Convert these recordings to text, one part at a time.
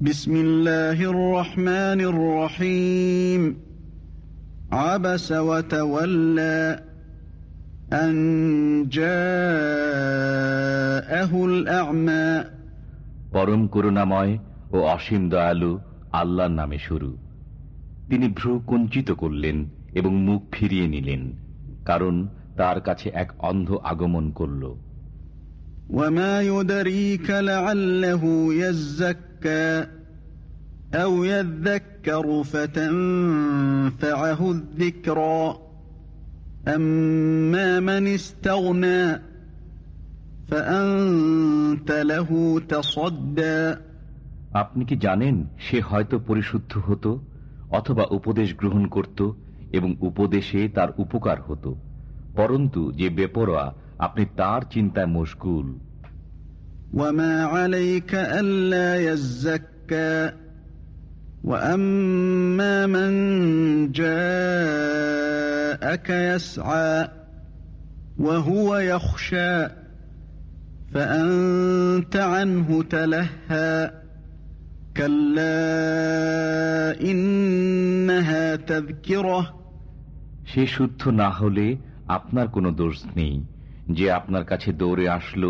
বিসমিল্লাহির রহমানির রহিম আবাসা ওয়া তাওয়াল্লা আন জাআহুল আ'মা পরম করুণাময় ও অসীম দয়ালু আল্লাহর নামে শুরু। তিনি ভ্রু কুঞ্চিত করলেন এবং মুখ ফিরিয়ে নিলেন কারণ তার কাছে এক অন্ধ আগমন করল। ওয়া ওয়ামা ইউদারিকা লাআল্লাহু ইয়াযাক্কা يزكى أو يذكر فتنفعه الذكرى أما من استغنى فأنت له تصدى আপনি কি জানেন সে হয়তো পরিশুদ্ধ হতো অথবা উপদেশ গ্রহণ করত এবং উপদেশে তার উপকার হতো পরন্তু যে বেপরোয়া আপনি তার চিন্তায় মশগুল وما عليك ألا يزكى وأما من جاءك يسعى وهو يخشى فأنت عنه تلهى كلا إنها تذكرة সে শুদ্ধ না হলে আপনার কোনো দোষ নেই যে আপনার কাছে দৌড়ে আসলো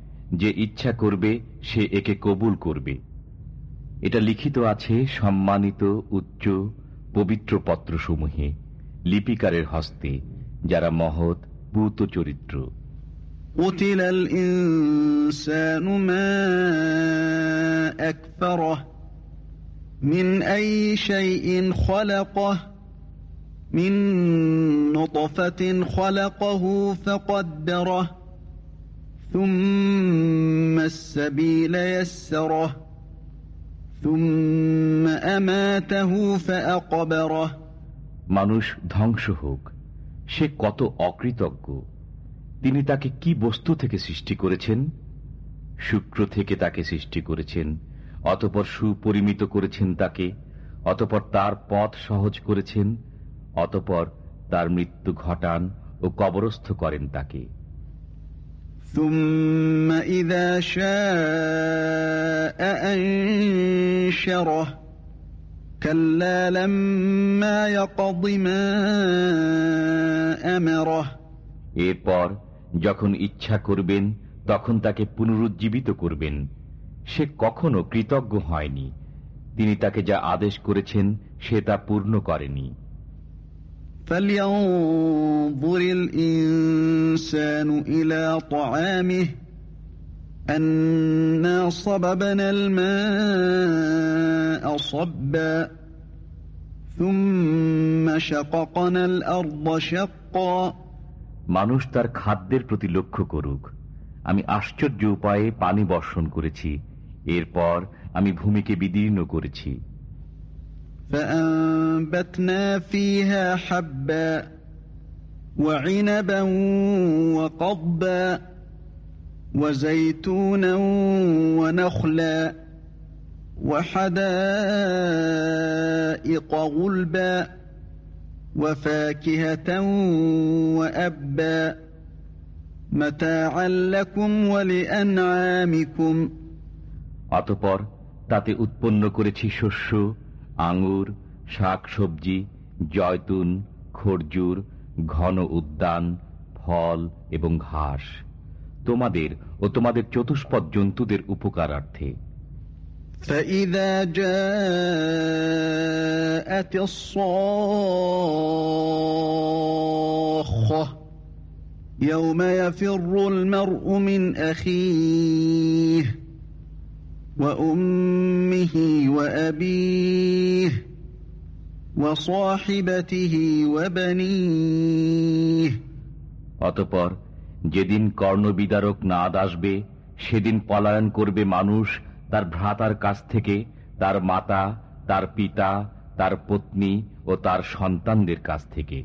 যে ইচ্ছা করবে সে একে কবুল করবে এটা লিখিত আছে সম্মানিত উচ্চ পবিত্র পত্রসমূহে লিপিকারের হস্তে যারা মহৎ পূত চরিত্র قتل الإنسان ما أكفره من أي شيء خلقه من نطفة خلقه فقدره ثم السبيل يسره ثم أماته فأقبره মানুষ ধ্বংস হোক সে কত অকৃতজ্ঞ তিনি তাকে কি বস্তু থেকে সৃষ্টি করেছেন শুক্র থেকে তাকে সৃষ্টি করেছেন অতপর সুপরিমিত করেছেন তাকে অতপর তার পথ সহজ করেছেন অতপর তার মৃত্যু ঘটান ও কবরস্থ করেন তাকে ثم إذا شاء أنشره كلا لما يقض ما أمره এরপর যখন ইচ্ছা করবেন তখন তাকে পুনরুজ্জীবিত করবেন সে কখনো কৃতজ্ঞ হয়নি তিনি তাকে যা আদেশ করেছেন সে তা পূর্ণ করেনি فلينظر الإنسان إلى طعامه أنا صببنا الماء صبا ثم شققنا الأرض شقا মানুষ তার খাদ্যের প্রতি লক্ষ্য করুক আমি আশ্চর্য উপায়ে পানি বর্ষণ করেছি এরপর আমি ভূমিকে বিদীর্ণ করেছি فأنبتنا فيها حبا وعنبا وقضبا وزيتونا ونخلا وحدائق غلبا وفاكهة وأبا متاعا لكم ولأنعامكم অতপর তাতে উৎপন্ন করেছি শস্য আঙুর শাক সবজি জয়তুন খরজুর ঘন উদ্যান ফল এবং ঘাস তোমাদের ও তোমাদের চতুষ্পদ জন্তুদের উপকারার্থে فإذا جاءت الصاخة يوم يفر المرء من أخيه وأمه وأبيه وصاحبته وبنيه অতপর যেদিন কর্ণবিদারক নাদ আসবে সেদিন পলায়ন করবে মানুষ তার ভ্রাতার কাছ থেকে তার মাতা তার পিতা তার পত্নী ও তার সন্তানদের কাছ থেকে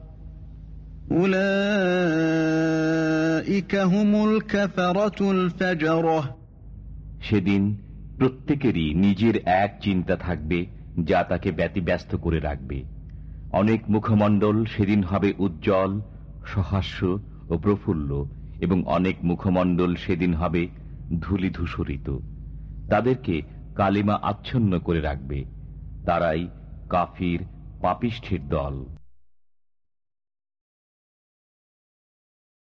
সেদিন প্রত্যেকেরই নিজের এক চিন্তা থাকবে, যা তাকে ব্যতিব্যস্ত করে রাখবে। অনেক মুখমণ্ডল সেদিন হবে উজ্জ্বল, সহাস্য ও প্রফুল্ল, এবং অনেক মুখমণ্ডল সেদিন হবে ধূলি ধূসরিত তাদেরকে কালিমা আচ্ছন্ন করে রাখবে। তারাই কাফির পাপিষ্ঠের দল।